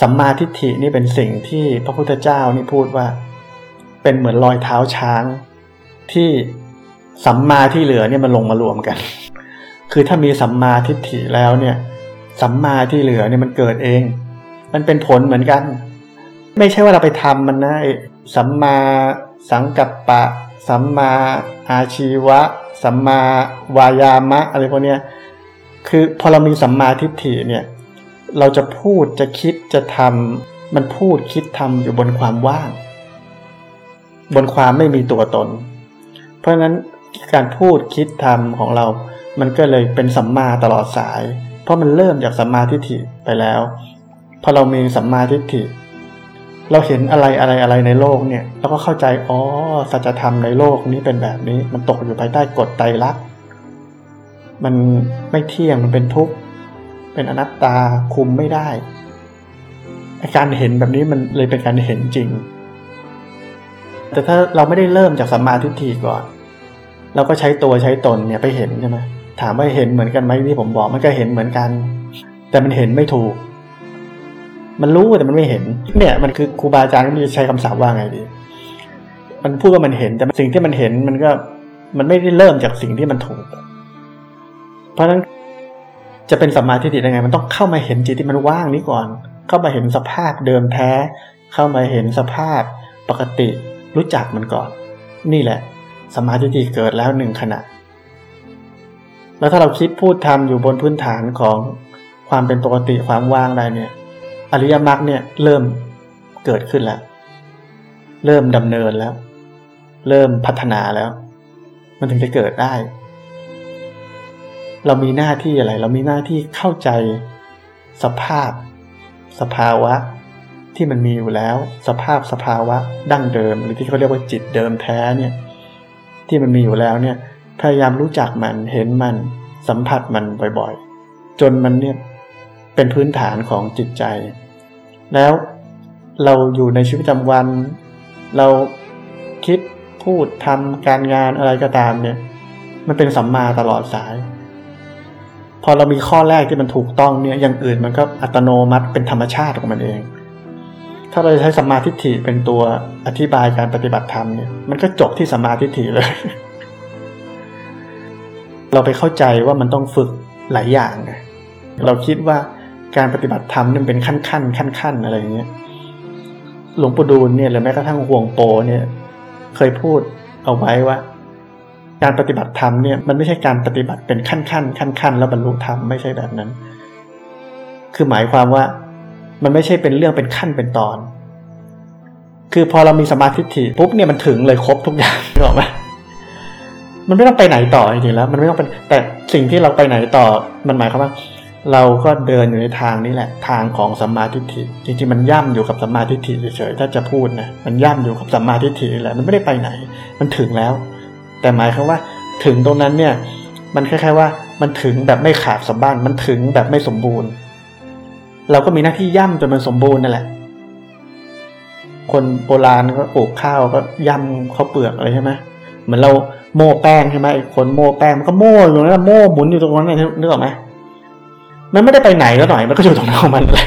สัมมาทิฏฐินี่เป็นสิ่งที่พระพุทธเจ้านี่พูดว่า เป็นเหมือนรอยเท้าช้างที่สัมมาที่เหลือเนี่ยมันลงมารวมกัน คือถ้ามีสัมมาทิฏฐิแล้วเนี่ย สัมมาที่เหลือเนี่ยมันเกิดเอง มันเป็นผลเหมือนกัน ไม่ใช่ว่าเราไปทำมันนะสัมมาสังกัปปะ สัมมาอาชีวะ สัมมาวายามะอะไรพวกเนี้ย คือพอเรามีสัมมาทิฏฐิเนี่ย เราจะพูดจะคิดจะทำมันพูดคิดทำอยู่บนความว่าง บนความไม่มีตัวตน เพราะนั้นการพูดคิดทำของเรา มันก็เลยเป็นสัมมาตลอดสาย เพราะมันเริ่มจากสัมมาทิฏฐิไปแล้ว พอเรามีสัมมาทิฏฐิ เราเห็นอะไรอะไรอะไรในโลกเนี่ยเราก็เข้าใจ อ๋อ สัจธรรมในโลกนี้เป็นแบบนี้ มันตกอยู่ภายใต้กฎไตรลักษณ์ มันไม่เที่ยง มันเป็นทุกข์ เป็นอนัตตาคุมไม่ได้การเห็นแบบนี้มันเลยเป็นการเห็นจริง แต่ถ้าเราไม่ได้เริ่มจากสัมมาทิฏฐิก่อน เราก็ใช้ตัวใช้ตนเนี่ยไปเห็นใช่ไหมถามว่าเห็นเหมือนกันไหมที่ผมบอกมันก็เห็นเหมือนกัน แต่มันเห็นไม่ถูก มันรู้แต่มันไม่เห็น เนี่ย มันคือครูบาอาจารย์ก็จะใช้คำศัพท์ว่าไงดี มันพูดว่ามันเห็นแต่สิ่งที่มันเห็นมันก็มันไม่ได้เริ่มจากสิ่งที่มันถูก เพราะฉะนั้น จะเป็นสัมมาทิฏฐิได้ไง มันต้องเข้ามาเห็นจิตที่มันว่างนี้ก่อน เข้ามาเห็นสภาพเดิมแท้ เข้ามาเห็นสภาพปกติรู้จักมันก่อน นี่แหละสมาธิเกิดแล้วหนึ่งขณะ แล้วถ้าเราคิดพูดทำอยู่บนพื้นฐานของความเป็นปกติความว่างได้เนี่ยอริยมรรคเนี่ยเริ่มเกิดขึ้นแล้ว เริ่มดำเนินแล้ว เริ่มพัฒนาแล้ว มันถึงจะเกิดได้ เรามีหน้าที่อะไร เรามีหน้าที่เข้าใจสภาพ สภาวะ ที่มันมีอยู่แล้ว สภาพสภาวะดั้งเดิม หรือที่เขาเรียกว่าจิตเดิมแท้เนี่ยที่มันมีอยู่แล้วเนี่ยพยายามรู้จักมันเห็นมันสัมผัสมันบ่อยๆ จนมันเนี่ยเป็นพื้นฐานของจิตใจ แล้วเราอยู่ในชีวิตประจำวัน เราคิดพูดทำการงานอะไรก็ตามเนี่ยมันเป็นสัมมาตลอดสาย อเรามีข้อแรกที่มันถูกต้องเนี่ยอย่างอื่นมันก็อัตโนมัติเป็นธรรมชาติของมันเอง ถ้าเราใช้สัมมาทิฏฐิเป็นตัวอธิบายการปฏิบัติธรรมเนี่ยมันก็จบที่สัมมาทิฏฐิเลย เราไปเข้าใจว่ามันต้องฝึกหลายอย่างไงเราคิดว่าการปฏิบัติธรรมนี่เป็นขั้นขั้นขั้นขั้นอะไรอย่างเงี้ยหลวงปู่ดูลเนี่ยหรือแม้กระทั่งห่วงโปเนี่ยเคยพูดเอาไว้ว่า การปฏิบัติธรรมเนี่ยมันไม่ใช่การปฏิบัติเป็นขั้นขั้นขั้นขั้นแล้วบรรลุธรรมไม่ใช่แบบนั้น คือหมายความว่ามันไม่ใช่เป็นเรื่องเป็นขั้นเป็นตอน คือพอเรามีสมาธิถี่ปุ๊บเนี่ยมันถึงเลยครบทุกอย่างถูกไหมมันไม่ต้องไปไหนต่อจริงๆแล้ว มันไม่ต้องเป็นแต่สิ่งที่เราไปไหนต่อ มันหมายความว่า เราก็เดินอยู่ในทางนี้แหละ ทางของสัมมาทิฏฐิจริงๆมันย่ำอยู่กับสัมมาทิฏฐิเฉยๆถ้าจะพูดนะมันย่ำอยู่กับสัมมาทิฏฐิแหละมันไม่ได้ไปไหน มันถึงแล้ว แต่หมายความว่าถึงตรงนั้นเนี่ย มันคล้ายๆว่ามันถึงแบบไม่ขาดสมบัติมันถึงแบบไม่สมบูรณ์ เราก็มีหน้าที่ย่ำจนมันสมบูรณ์นั่นแหละ คนโบราณก็ปลูกข้าวก็ย่ำข้าวเปลือกอะไรใช่ไหมเหมือนเราโม่แป้งใช่ไหมคนโม่แป้งมันก็โม่อยู่นั่นโม่หมุนอยู่ตรงนั้นนึกออกไหมมันไม่ได้ไปไหนแล้วหน่อยมันก็อยู่ตรงนั้นของมันเลย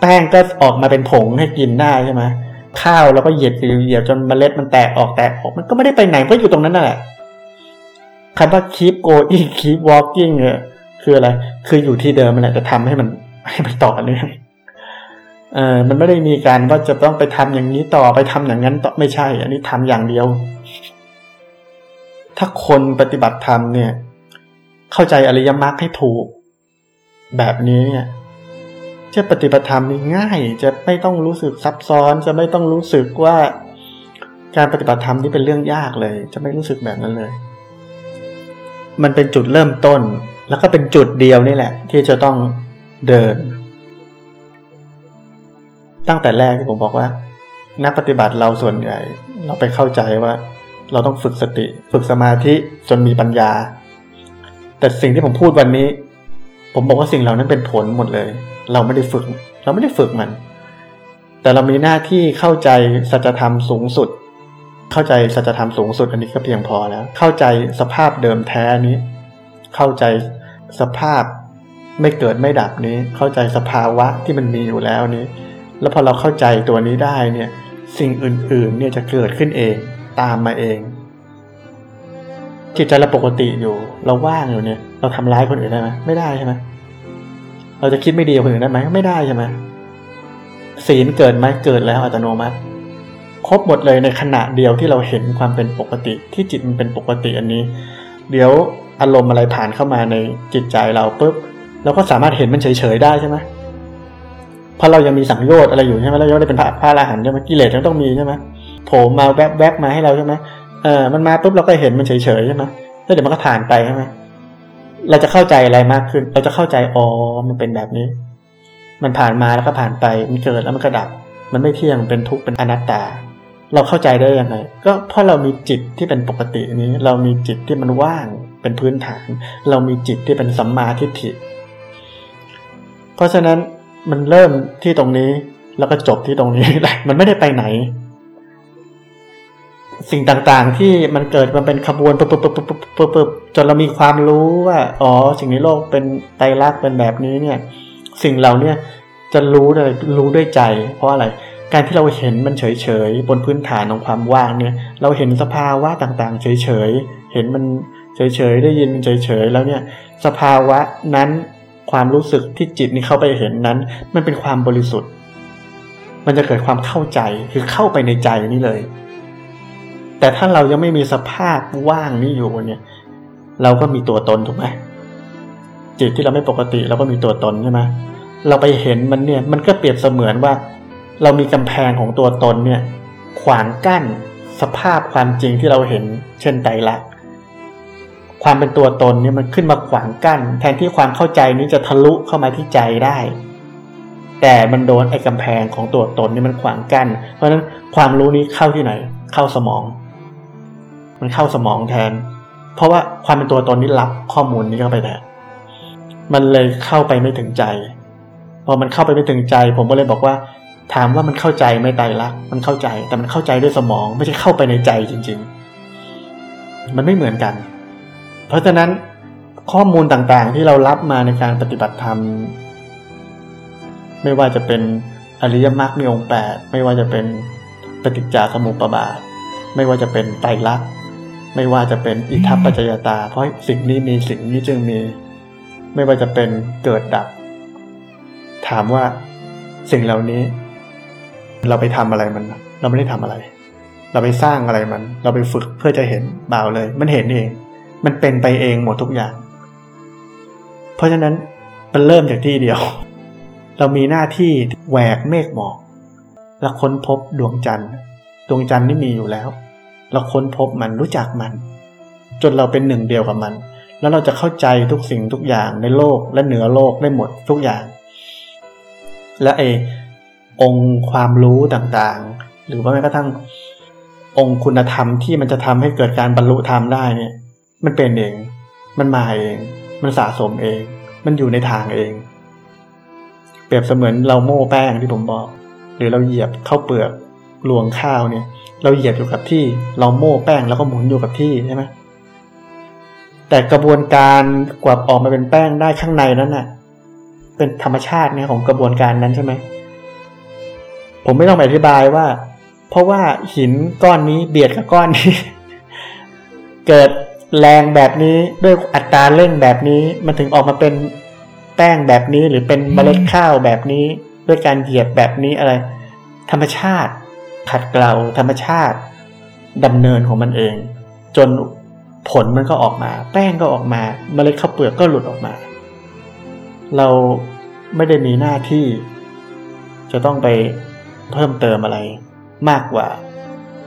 แป้งก็ออกมาเป็นผงให้กินได้ใช่ไหม ข้าวเราก็เหยียดเหยียดจนเมล็ดมันแตกออกแตกออกมันก็ไม่ได้ไปไหนเพราะอยู่ตรงนั้นนั่นแหละคำว่า keep going keep walking เนี่ยคืออะไร คืออยู่ที่เดิมนั่นแหละแต่ทำให้มันให้มันต่อเนื่องเออมันไม่ได้มีการว่าจะต้องไปทำอย่างนี้ต่อไปทำอย่างนั้นต่อไม่ใช่ อันนี้ทำอย่างเดียว ถ้าคนปฏิบัติธรรมเนี่ย เข้าใจอริยมรรคให้ถูก แบบนี้เนี่ย จะปฏิบัติธรรมนี่ง่าย จะไม่ต้องรู้สึกซับซ้อน จะไม่ต้องรู้สึกว่าการปฏิบัติธรรมนี่เป็นเรื่องยากเลย จะไม่รู้สึกแบบนั้นเลย มันเป็นจุดเริ่มต้น แล้วก็เป็นจุดเดียวนี่แหละ ที่จะต้องเดิน ตั้งแต่แรกที่ผมบอกว่า นักปฏิบัติเราส่วนใหญ่ เราไปเข้าใจว่า เราต้องฝึกสติ ฝึกสมาธิจนมีปัญญา แต่สิ่งที่ผมพูดวันนี้ ผมบอกว่าสิ่งเหล่านั้นเป็นผลหมดเลย เราไม่ได้ฝึก เราไม่ได้ฝึกมัน แต่เรามีหน้าที่เข้าใจสัจธรรมสูงสุด เข้าใจสัจธรรมสูงสุดอันนี้ก็เพียงพอแล้ว เข้าใจสภาพเดิมแท้นี้ เข้าใจสภาพไม่เกิดไม่ดับนี้ เข้าใจสภาวะที่มันมีอยู่แล้วนี้ แล้วพอเราเข้าใจตัวนี้ได้เนี่ย สิ่งอื่นๆเนี่ยจะเกิดขึ้นเอง ตามมาเอง จิตใจเราปกติอยู่ เราว่างอยู่เนี่ย เราทำร้ายคนอื่นได้ไหมไม่ได้ใช่ไหมเราจะคิดไม่ดีกับคนอื่นได้ไหมไม่ได้ใช่ไหมศีลเกิดไหมเกิดแล้วอัตโนมัติ ครบหมดเลยในขณะเดียวที่เราเห็นความเป็นปกติ ที่จิตมันเป็นปกติอันนี้ เดี๋ยวอารมณ์อะไรผ่านเข้ามาในจิตใจเราปุ๊บเราก็สามารถเห็นมันเฉยๆได้ใช่ไหมเพราะเรายังมีสังโยชน์อะไรอยู่ใช่ไหมเรายังไม่ได้เป็นพระพระอรหันต์ใช่ไหมกิเลสยังต้องมีใช่ไหมโผล่มาแวบๆมาให้เราใช่ไหม เออมันมาปุ๊บเราก็เห็นมันเฉยๆใช่ไหมแล้วเดี๋ยวมันก็ผ่านไปใช่ไหมเราจะเข้าใจอะไรมากขึ้น เราจะเข้าใจอ๋อมันเป็นแบบนี้ มันผ่านมาแล้วก็ผ่านไป มันเกิดแล้วมันก็ดับ มันไม่เที่ยงเป็นทุกข์เป็นอนัตตา เราเข้าใจได้ยังไง ก็เพราะเรามีจิตที่เป็นปกตินี้ เรามีจิตที่มันว่างเป็นพื้นฐาน เรามีจิตที่เป็นสัมมาทิฏฐิ เพราะฉะนั้นมันเริ่มที่ตรงนี้แล้วก็จบที่ตรงนี้แหละ มันไม่ได้ไปไหน สิ่งต่างๆ ที่มันเกิดมันเป็นขบวนปุ๊บปุ๊บปุ๊บปุ๊บปุ๊บปุ๊บจนเรามีความรู้ว่าอ๋อสิ่งในโลกเป็นไตรลักษณ์เป็นแบบนี้เนี่ย สิ่งเราเนี่ยจะรู้อะไรรู้ด้วยใจ เพราะอะไรการที่เราเห็นมันเฉยๆบนพื้นฐานของความว่างเนี่ยเราเห็นสภาวะต่างๆ เฉยๆเห็นมันเฉยๆได้ยินมันเฉยๆแล้วเนี่ยสภาวะนั้นความรู้สึกที่จิตนี่เข้าไปเห็นนั้น มันเป็นความบริสุทธิ์ มันจะเกิดความเข้าใจคือเข้าไปในใจนี่เลย แต่ถ้าเรายังไม่มีสภาพว่างนี้อยู่เนี่ย เราก็มีตัวตนถูกไหมจิตที่เราไม่ปกติเราก็มีตัวตนใช่ไหมเราไปเห็นมันเนี่ยมันก็เปรียบเสมือนว่า เรามีกำแพงของตัวตนเนี่ย ขวางกั้นสภาพความจริงที่เราเห็น เช่นไตรลักษณ์ความเป็นตัวตนเนี่ยมันขึ้นมาขวางกั้น แทนที่ความเข้าใจนี้จะทะลุเข้ามาที่ใจได้ แต่มันโดนไอ้กำแพงของตัวตนนี่มันขวางกั้น เพราะฉะนั้นความรู้นี้เข้าที่ไหน เข้าสมอง มันเข้าสมองแทน เพราะว่าความเป็นตัวตนนี้รับข้อมูลนี้เข้าไปแทนมันเลยเข้าไปไม่ถึงใจ พอมันเข้าไปไม่ถึงใจ ผมก็เลยบอกว่า ถามว่ามันเข้าใจไม่ไตรลักษณ์มันเข้าใจ แต่มันเข้าใจด้วยสมองไม่ใช่เข้าไปในใจจริง ๆ มันไม่เหมือนกัน เพราะฉะนั้นข้อมูลต่างๆ ที่เรารับมาในการปฏิบัติธรรม ไม่ว่าจะเป็นอริยมรรคมีองค์แปดไม่ว่าจะเป็นปฏิจจสมุปบาท ไม่ว่าจะเป็นไตรลักษณ์ ไม่ว่าจะเป็นอิทัปปัจจยตา เพราะสิ่งนี้มีสิ่งนี้จึงมี ไม่ว่าจะเป็นเกิดดับ ถามว่าสิ่งเหล่านี้ เราไปทำอะไรมัน เราไม่ได้ทำอะไร เราไปสร้างอะไรมัน เราไปฝึกเพื่อจะเห็นเปล่าเลย มันเห็นเอง มันเป็นไปเองหมดทุกอย่าง เพราะฉะนั้นมันเริ่มจากที่เดียว เรามีหน้าที่แหวกเมฆหมอกและค้นพบดวงจันทร์ ดวงจันทร์นี่มีอยู่แล้ว เราค้นพบมันรู้จักมัน จนเราเป็นหนึ่งเดียวกับมัน แล้วเราจะเข้าใจทุกสิ่งทุกอย่างในโลกและเหนือโลกได้หมดทุกอย่าง และไอองค์ความรู้ต่างๆ หรือว่าแม้กระทั่งองค์คุณธรรมที่มันจะทำให้เกิดการบรรลุธรรมได้เนี่ย มันเป็นเอง มันมาเอง มันสะสมเอง มันอยู่ในทางเอง เปรียบเสมือนเราโม่แป้งที่ผมบอก หรือเราเหยียบข้าวเปลือกลวงข้าวเนี่ย เราเหยียบอยู่กับที่ เราโม่แป้งแล้วก็หมุนอยู่กับที่ใช่ไหมแต่กระบวนการกว่าออกมาเป็นแป้งได้ข้างในนั้นน่ะ เป็นธรรมชาติเนี่ยของกระบวนการนั้นใช่ไหมผมไม่ต้องไปอธิบายว่า เพราะว่าหินก้อนนี้เบียดกับก้อนนี้ เกิดแรงแบบนี้ด้วยอัตราเร่งแบบนี้มันถึงออกมาเป็นแป้งแบบนี้หรือเป็นเมล็ดข้าวแบบนี้ ด้วยการเหยียบแบบนี้อะไร ธรรมชาติ ขัดเกลาธรรมชาติดำเนินของมันเอง จนผลมันก็ออกมา แป้งก็ออกมาเมล็ดข้าวเปลือกก็หลุดออกมา เราไม่ได้มีหน้าที่ จะต้องไปเพิ่มเติมอะไร มากกว่า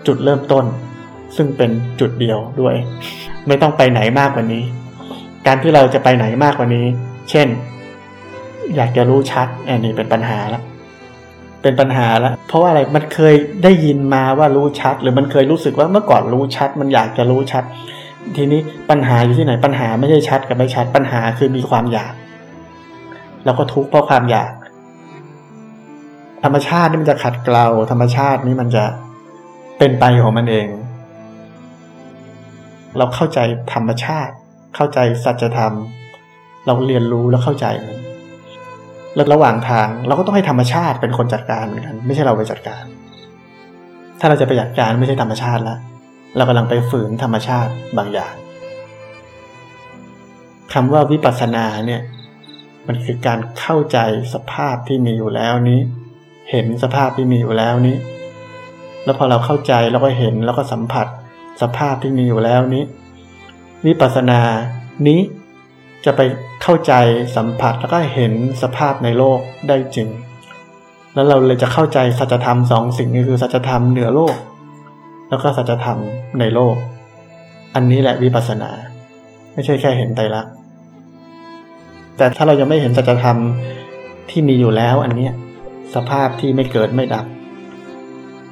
จุดเริ่มต้น ซึ่งเป็นจุดเดียวด้วย ไม่ต้องไปไหนมากกว่านี้ การที่เราจะไปไหนมากกว่านี้ เช่น อยากจะรู้ชัดอันนี้เป็นปัญหาแล้ว เป็นปัญหาแล้วเพราะว่าอะไรมันเคยได้ยินมาว่ารู้ชัด หรือมันเคยรู้สึกว่าเมื่อก่อนรู้ชัด มันอยากจะรู้ชัด ทีนี้ปัญหาอยู่ที่ไหนปัญหาไม่ใช่ชัดกับไม่ชัดปัญหาคือมีความอยาก แล้วก็ทุกข์เพราะความอยาก ธรรมชาตินี่มันจะขัดเกลาธรรมชาตินี่มันจะเป็นไปของมันเอง เราเข้าใจธรรมชาติ เข้าใจสัจธรรม เราเรียนรู้แล้วเข้าใจมัน แล้วระหว่างทางเราก็ต้องให้ธรรมชาติเป็นคนจัดการเหมือนกัน ไม่ใช่เราไปจัดการ ถ้าเราจะไปจัดการไม่ใช่ธรรมชาติแล้วเรากำลังไปฝืนธรรมชาติบางอย่างคำว่าวิปัสสนาเนี่ยมันคือการเข้าใจสภาพที่มีอยู่แล้วนี้ เห็นสภาพที่มีอยู่แล้วนี้ แล้วพอเราเข้าใจเราก็เห็นแล้วก็สัมผัสสภาพที่มีอยู่แล้วนี้ วิปัสสนานี้ จะไปเข้าใจสัมผัสแล้วก็เห็นสภาพในโลกได้จริง แล้วเราเลยจะเข้าใจสัจธรรมสองสิ่งนี้คือสัจธรรมเหนือโลก แล้วก็สัจธรรมในโลก อันนี้แหละวิปัสสนา ไม่ใช่แค่เห็นไตรลักษณ์แต่ถ้าเรายังไม่เห็นสัจธรรมที่มีอยู่แล้วอันเนี้ยสภาพที่ไม่เกิดไม่ดับ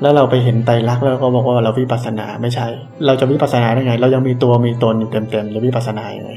แล้วเราไปเห็นไตรลักษณ์แล้วก็บอกว่าเราวิปัสสนาไม่ใช่ เราจะวิปัสสนาได้ไง เรายังมีตัวมีตนอยู่เต็มๆแล้ววิปัสสนายังไง